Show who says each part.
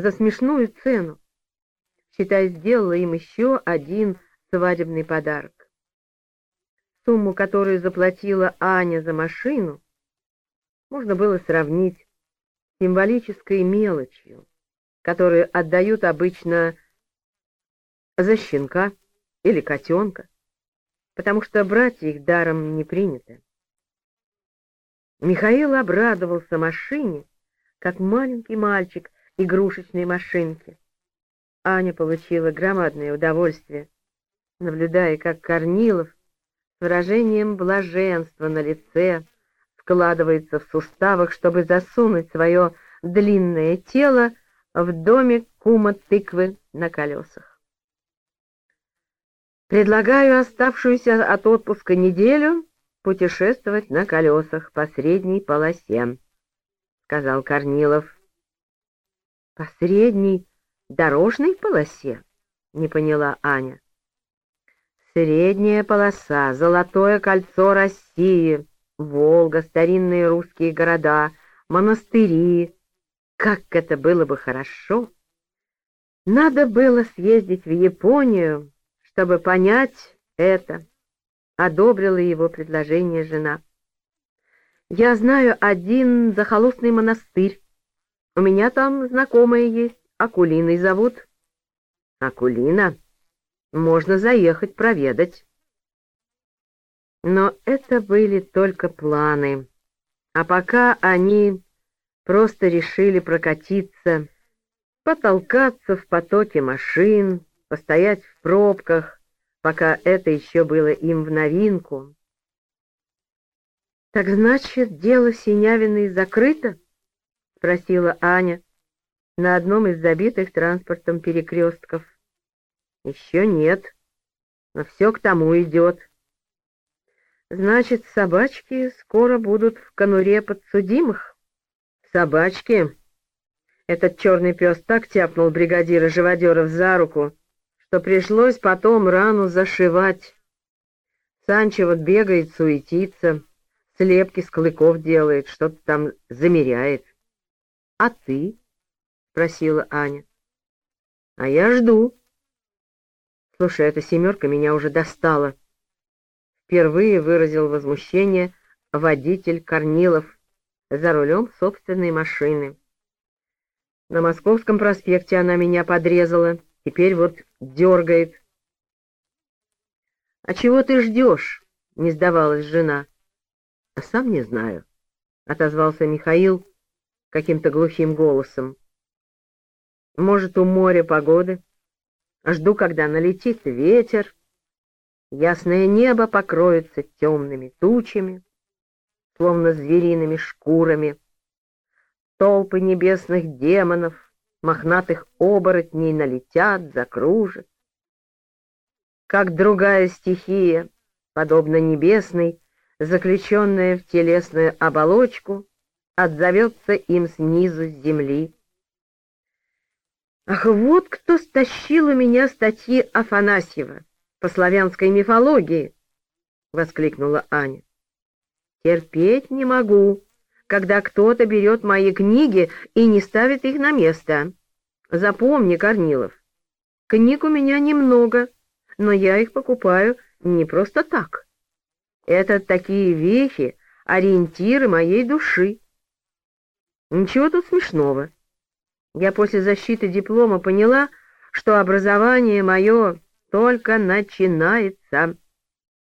Speaker 1: за смешную цену. Считай, сделала им еще один свадебный подарок. Сумму, которую заплатила Аня за машину, можно было сравнить с символической мелочью, которую отдают обычно за щенка или котенка, потому что брать их даром не принято. Михаил обрадовался машине, как маленький мальчик игрушечной машинки. Аня получила громадное удовольствие, наблюдая, как Корнилов с выражением блаженства на лице складывается в суставах, чтобы засунуть свое длинное тело в домик кума тыквы на колесах. Предлагаю оставшуюся от отпуска неделю путешествовать на колесах по средней полосе, — сказал Корнилов. — По средней дорожной полосе? — не поняла Аня. — Средняя полоса, золотое кольцо России, Волга, старинные русские города, монастыри. Как это было бы хорошо! Надо было съездить в Японию, чтобы понять это одобрила его предложение жена. «Я знаю один захолустный монастырь. У меня там знакомая есть, Акулиной зовут». «Акулина? Можно заехать проведать». Но это были только планы, а пока они просто решили прокатиться, потолкаться в потоке машин, постоять в пробках, пока это еще было им в новинку. «Так значит, дело Синявиной закрыто?» — спросила Аня на одном из забитых транспортом перекрестков. «Еще нет, но все к тому идет. Значит, собачки скоро будут в конуре подсудимых?» «Собачки?» Этот черный пес так тяпнул бригадира живодеров за руку, что пришлось потом рану зашивать. Санчо вот бегает, суетится, слепки с клыков делает, что-то там замеряет. — А ты? — спросила Аня. — А я жду. Слушай, эта семерка меня уже достала. Впервые выразил возмущение водитель Корнилов за рулем собственной машины. На Московском проспекте она меня подрезала. Теперь вот дергает. — А чего ты ждешь? — не сдавалась жена. — А сам не знаю, — отозвался Михаил каким-то глухим голосом. — Может, у моря погоды? Жду, когда налетит ветер. Ясное небо покроется темными тучами, словно звериными шкурами. Толпы небесных демонов мохнатых оборотней налетят, закружат. Как другая стихия, подобно небесной, заключенная в телесную оболочку, отзовется им снизу с земли. Ах, вот кто стащил у меня статьи Афанасьева по славянской мифологии, — воскликнула Аня. Терпеть не могу, когда кто-то берет мои книги и не ставит их на место. Запомни, Корнилов, книг у меня немного, но я их покупаю не просто так. Это такие вехи, ориентиры моей души. Ничего тут смешного. Я после защиты диплома поняла, что образование мое только начинается.